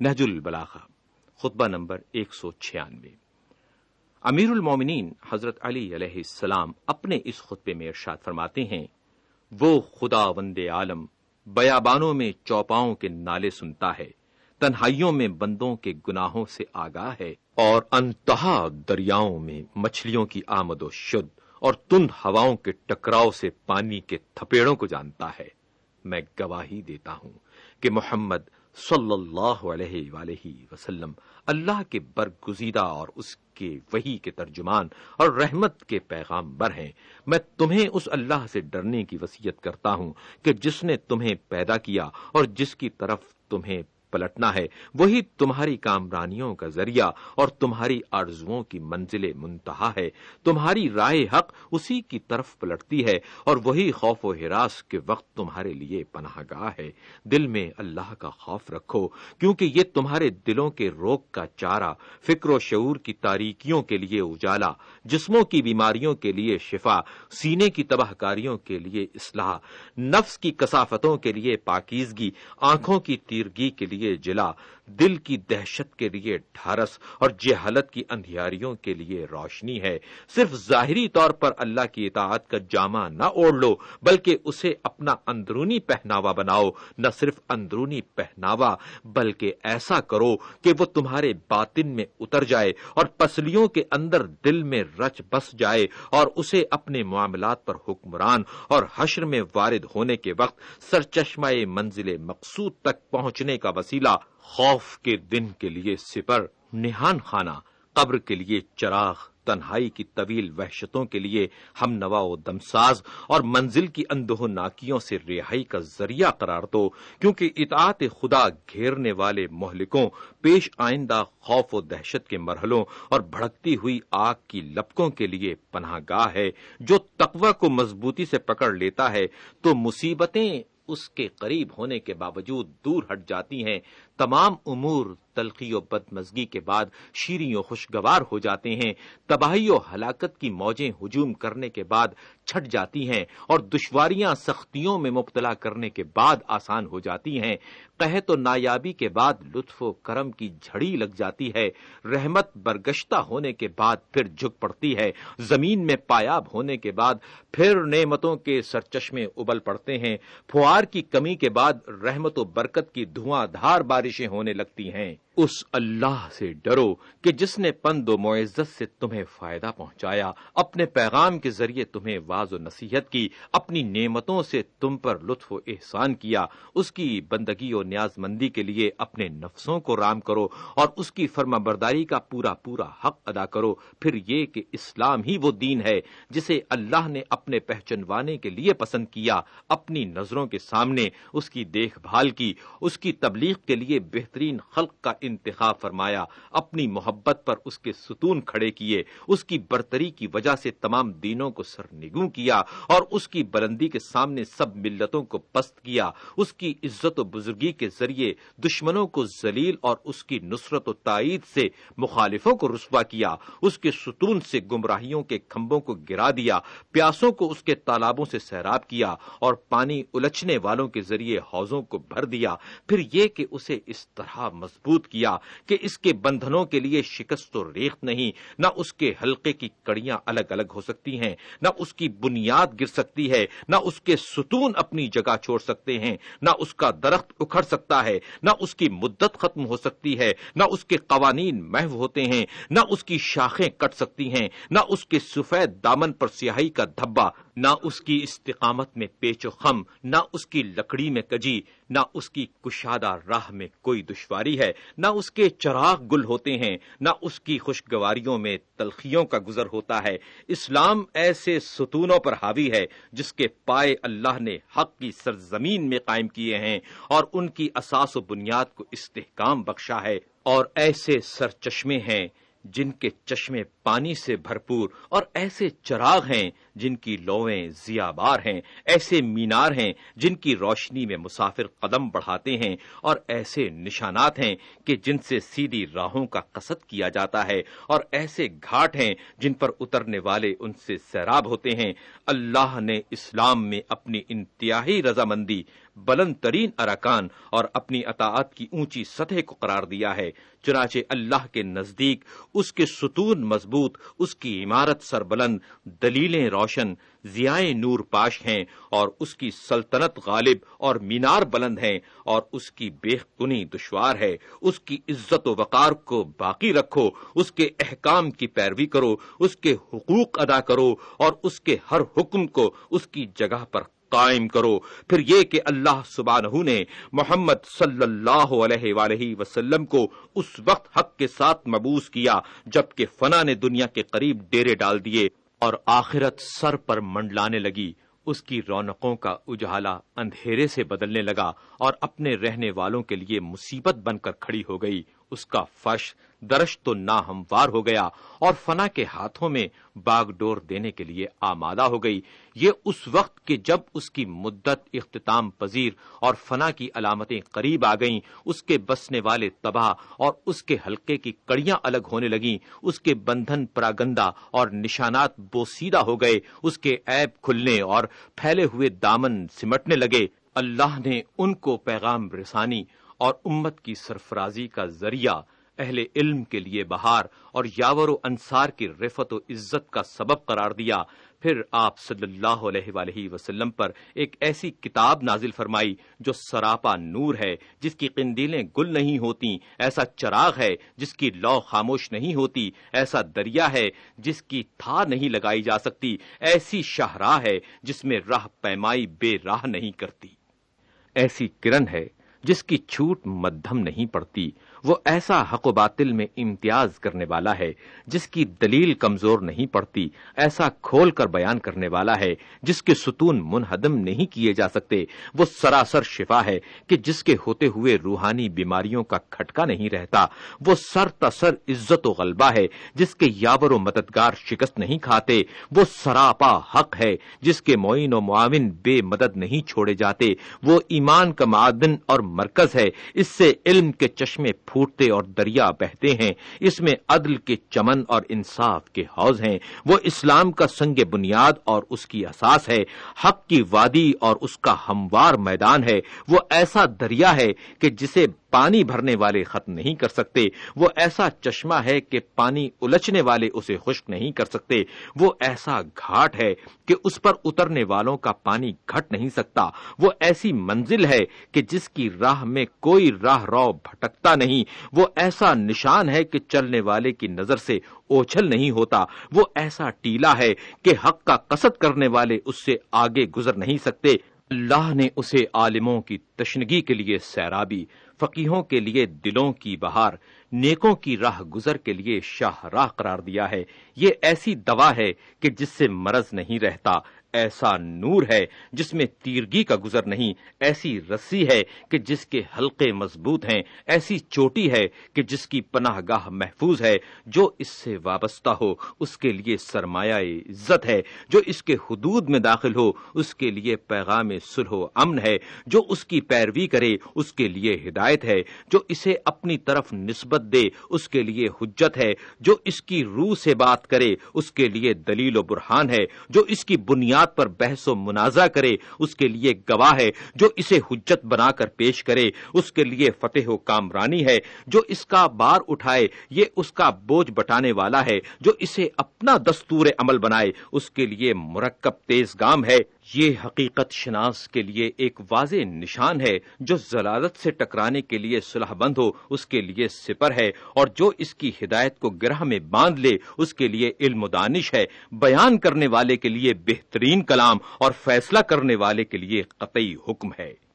نہج البلاغہ، خطبہ نمبر ایک سو چھیانوے۔ امیر المومنین حضرت علی علیہ السلام اپنے اس خطبے میں ارشاد فرماتے ہیں، وہ خدا وند عالم بیابانوں میں چوپاؤں کے نالے سنتا ہے، تنہائیوں میں بندوں کے گناہوں سے آگاہ ہے، اور انتہا دریاؤں میں مچھلیوں کی آمد و شد اور تند ہواؤں کے ٹکراؤ سے پانی کے تھپیڑوں کو جانتا ہے۔ میں گواہی دیتا ہوں کہ محمد صلی اللہ علیہ وآلہ وسلم، اللہ کے برگزیدہ اور اس کے وہی کے ترجمان اور رحمت کے پیغام بر ہیں۔ میں تمہیں اس اللہ سے ڈرنے کی وسیعت کرتا ہوں کہ جس نے تمہیں پیدا کیا اور جس کی طرف تمہیں پلٹنا ہے۔ وہی تمہاری کامرانیوں کا ذریعہ اور تمہاری آرزوؤں کی منزل منتہا ہے۔ تمہاری رائے حق اسی کی طرف پلٹتی ہے اور وہی خوف و ہراس کے وقت تمہارے لیے پناہ گاہ ہے۔ دل میں اللہ کا خوف رکھو، کیونکہ یہ تمہارے دلوں کے روک کا چارہ، فکر و شعور کی تاریکیوں کے لیے اجالا، جسموں کی بیماریوں کے لیے شفا، سینے کی تباہ کاریوں کے لیے اصلاح، نفس کی کسافتوں کے لیے پاکیزگی، آنکھوں کی تیرگی کے لیے لیے جلا دل کی دہشت کے لیے ڈھارس اور جہالت کی اندھیاریوں کے لیے روشنی ہے۔ صرف ظاہری طور پر اللہ کی اطاعت کا جامع نہ اوڑھ لو، بلکہ اسے اپنا اندرونی پہناوا بناؤ۔ نہ صرف اندرونی پہناوا، بلکہ ایسا کرو کہ وہ تمہارے باطن میں اتر جائے اور پسلیوں کے اندر دل میں رچ بس جائے اور اسے اپنے معاملات پر حکمران اور حشر میں وارد ہونے کے وقت سرچشمہ منزل مقصود تک پہنچنے کا وسیلہ خوف کے دن کے لیے سپر، نہان خانہ، قبر کے لیے چراغ، تنہائی کی طویل وحشتوں کے لیے ہم نوا و دمساز اور منزل کی اندوہ ناکیوں سے رہائی کا ذریعہ قرار دو، کیونکہ اطاعت خدا گھیرنے والے مہلکوں، پیش آئندہ خوف و دہشت کے مرحلوں اور بھڑکتی ہوئی آگ کی لپکوں کے لیے پناہ گاہ ہے۔ جو تقوی کو مضبوطی سے پکڑ لیتا ہے، تو مصیبتیں اس کے قریب ہونے کے باوجود دور ہٹ جاتی ہیں۔ تمام امور تلخی و بدمزگی کے بعد شیریں و خوشگوار ہو جاتے ہیں، تباہی و ہلاکت کی موجیں ہجوم کرنے کے بعد چھٹ جاتی ہیں اور دشواریاں سختیوں میں مبتلا کرنے کے بعد آسان ہو جاتی ہیں۔ قحط و نایابی کے بعد لطف و کرم کی جھڑی لگ جاتی ہے۔ رحمت برگشتہ ہونے کے بعد پھر جھک پڑتی ہے۔ زمین میں پایاب ہونے کے بعد پھر نعمتوں کے سرچشمے ابل پڑتے ہیں۔ فوار کی کمی کے بعد رحمت و برکت کی دھواں دھار بارش بارشیں ہونے لگتی ہیں۔ اس اللہ سے ڈرو کہ جس نے پند و معزت سے تمہیں فائدہ پہنچایا، اپنے پیغام کے ذریعے تمہیں واض و نصیحت کی، اپنی نعمتوں سے تم پر لطف و احسان کیا، اس کی بندگی و نیاز مندی کے لیے اپنے نفسوں کو رام کرو اور اس کی فرما برداری کا پورا پورا حق ادا کرو۔ پھر یہ کہ اسلام ہی وہ دین ہے جسے اللہ نے اپنے پہچنوانے کے لیے پسند کیا، اپنی نظروں کے سامنے اس کی دیکھ بھال کی، اس کی تبلیغ کے لیے بہترین خلق کا انتخاب فرمایا، اپنی محبت پر اس کے ستون کھڑے کیے، اس کی برتری کی وجہ سے تمام دینوں کو سرنگوں کیا اور اس کی بلندی کے سامنے سب ملتوں کو پست کیا۔ اس کی عزت و بزرگی کے ذریعے دشمنوں کو ذلیل اور اس کی نصرت و تائید سے مخالفوں کو رسوا کیا۔ اس کے ستون سے گمراہیوں کے کھمبوں کو گرا دیا، پیاسوں کو اس کے تالابوں سے سیراب کیا اور پانی الچنے والوں کے ذریعے حوضوں کو بھر دیا۔ پھر یہ کہ اسے اس طرح مضبوط کیا کہ اس کے بندھنوں کے لیے شکست و ریخت نہیں نہ اس کے حلقے کی کڑیاں الگ الگ ہو سکتی ہیں نہ اس کی بنیاد گر سکتی ہے نہ اس کے ستون اپنی جگہ چھوڑ سکتے ہیں نہ اس کا درخت اکھڑ سکتا ہے نہ اس کی مدت ختم ہو سکتی ہے نہ اس کے قوانین محو ہوتے ہیں نہ اس کی شاخیں کٹ سکتی ہیں نہ اس کے سفید دامن پر سیاہی کا دھبا نہ اس کی استقامت میں پیچ و خم نہ اس کی لکڑی میں کجی نہ اس کی کشادہ راہ میں کوئی دشواری ہے، نہ اس کے چراغ گل ہوتے ہیں، نہ اس کی خوشگواریوں میں تلخیوں کا گزر ہوتا ہے۔ اسلام ایسے ستونوں پر حاوی ہے جس کے پائے اللہ نے حق کی سرزمین میں قائم کیے ہیں اور ان کی اساس و بنیاد کو استحکام بخشا ہے اور ایسے سر چشمے ہیں۔ جن کے چشمے پانی سے بھرپور اور ایسے چراغ ہیں جن کی لویں ضیا بار ہیں، ایسے مینار ہیں جن کی روشنی میں مسافر قدم بڑھاتے ہیں اور ایسے نشانات ہیں کہ جن سے سیدھی راہوں کا قصد کیا جاتا ہے اور ایسے گھاٹ ہیں جن پر اترنے والے ان سے سیراب ہوتے ہیں۔ اللہ نے اسلام میں اپنی انتہائی رضامندی بلند ترین اراکان اور اپنی اطاعت کی اونچی سطح کو قرار دیا ہے۔ چنانچہ اللہ کے نزدیک اس کے ستون مضبوط، اس کی عمارت سر بلند دلیلیں روشن ضیائیں نور پاش ہیں اور اس کی سلطنت غالب اور مینار بلند ہیں اور اس کی بے کنی دشوار ہے۔ اس کی عزت و وقار کو باقی رکھو، اس کے احکام کی پیروی کرو، اس کے حقوق ادا کرو اور اس کے ہر حکم کو اس کی جگہ پر قائم کرو۔ پھر یہ کہ اللہ سبحانہ نے محمد صلی اللہ علیہ وآلہ وسلم کو اس وقت حق کے ساتھ مبوس کیا جبکہ فنا نے دنیا کے قریب ڈیرے ڈال دیے اور آخرت سر پر منڈلانے لگی۔ اس کی رونقوں کا اجالا اندھیرے سے بدلنے لگا اور اپنے رہنے والوں کے لیے مصیبت بن کر کھڑی ہو گئی۔ اس کا فرش درش تو نہ ہموار ہو گیا اور فنا کے ہاتھوں میں باغ ڈور دینے کے لیے آمادہ ہو گئی۔ یہ اس وقت کہ جب اس کی مدت اختتام پذیر اور فنا کی علامتیں قریب آ گئیں، اس کے بسنے والے تباہ اور اس کے حلقے کی کڑیاں الگ ہونے لگیں۔ اس کے بندھن پراگندا اور نشانات بوسیدہ ہو گئے۔ اس کے عیب کھلنے اور پھیلے ہوئے دامن سمٹنے لگے۔ اللہ نے ان کو پیغام رسانی اور امت کی سرفرازی کا ذریعہ اہل علم کے لیے بہار اور یاور و انصار کی رفت و عزت کا سبب قرار دیا۔ پھر آپ صلی اللہ علیہ وآلہ وسلم پر ایک ایسی کتاب نازل فرمائی جو سراپا نور ہے، جس کی قندیلیں گل نہیں ہوتی ایسا چراغ ہے جس کی لو خاموش نہیں ہوتی، ایسا دریا ہے جس کی تھا نہیں لگائی جا سکتی، ایسی شاہراہ ہے جس میں راہ پیمائی بے راہ نہیں کرتی۔ ایسی کرن ہے جس کی چھوٹ مدھم نہیں پڑتی۔ وہ ایسا حق و باطل میں امتیاز کرنے والا ہے جس کی دلیل کمزور نہیں پڑتی، ایسا کھول کر بیان کرنے والا ہے جس کے ستون منہدم نہیں کیے جا سکتے۔ وہ سراسر شفا ہے کہ جس کے ہوتے ہوئے روحانی بیماریوں کا کھٹکا نہیں رہتا۔ وہ سر تسر عزت و غلبہ ہے جس کے یاور و مددگار شکست نہیں کھاتے۔ وہ سراپا حق ہے جس کے معین و معاون بے مدد نہیں چھوڑے جاتے۔ وہ ایمان کا معدن اور مرکز ہے۔ اس سے علم کے چشمے پھوٹتے اور دریا بہتے ہیں، اس میں عدل کے چمن اور انصاف کے حوض ہیں۔ وہ اسلام کا سنگ بنیاد اور اس کی اساس ہے۔ حق کی وادی اور اس کا ہموار میدان ہے۔ وہ ایسا دریا ہے کہ جسے پانی بھرنے والے ختم نہیں کر سکتے۔ وہ ایسا چشمہ ہے کہ پانی الچنے والے اسے خشک نہیں کر سکتے۔ وہ ایسا گھاٹ ہے کہ اس پر اترنے والوں کا پانی گھٹ نہیں سکتا۔ وہ ایسی منزل ہے کہ جس کی راہ میں کوئی راہ رو بھٹکتا نہیں۔ نہیں وہ ایسا نشان ہے کہ چلنے والے کی نظر سے اوچھل نہیں ہوتا، وہ ایسا ٹیلا ہے کہ حق کا قصد کرنے والے اس سے آگے گزر نہیں سکتے۔ اللہ نے اسے عالموں کی تشنگی کے لیے سیرابی فقیحوں کے لیے دلوں کی بہار، نیکوں کی راہ گزر کے لیے شاہ راہ قرار دیا ہے۔ یہ ایسی دوا ہے کہ جس سے مرض نہیں رہتا۔ ایسا نور ہے جس میں تیرگی کا گزر نہیں، ایسی رسی ہے کہ جس کے حلقے مضبوط ہیں، ایسی چوٹی ہے کہ جس کی پناہ گاہ محفوظ ہے، جو اس سے وابستہ ہو، اس کے لیے سرمایہ عزت ہے، جو اس کے حدود میں داخل ہو، اس کے لیے پیغام سلح و امن ہے، جو اس کی پیروی کرے، اس کے لیے ہدایت ہے، جو اسے اپنی طرف نسبت دے، اس کے لیے حجت ہے، جو اس کی روح سے بات کرے، اس کے لیے دلیل و برہان ہے، جو اس کی بنیاد بنیاد پر بحث و منازع کرے، اس کے لیے گواہ ہے جو اسے حجت بنا کر پیش کرے۔ اس کے لیے فتح و کامرانی ہے، جو اس کا بار اٹھائے، یہ اس کا بوجھ بٹانے والا ہے، جو اسے اپنا دستور عمل بنائے۔ اس کے لیے مرکب تیز گام ہے۔ یہ حقیقت شناس کے لیے ایک واضح نشان ہے جو ضلالت سے ٹکرانے کے لیے صلح بند ہو، اس کے لیے سپر ہے اور جو اس کی ہدایت کو گرہ میں باندھ لے، اس کے لیے علم و دانش ہے۔ بیان کرنے والے کے لیے بہترین کلام اور فیصلہ کرنے والے کے لیے قطعی حکم ہے۔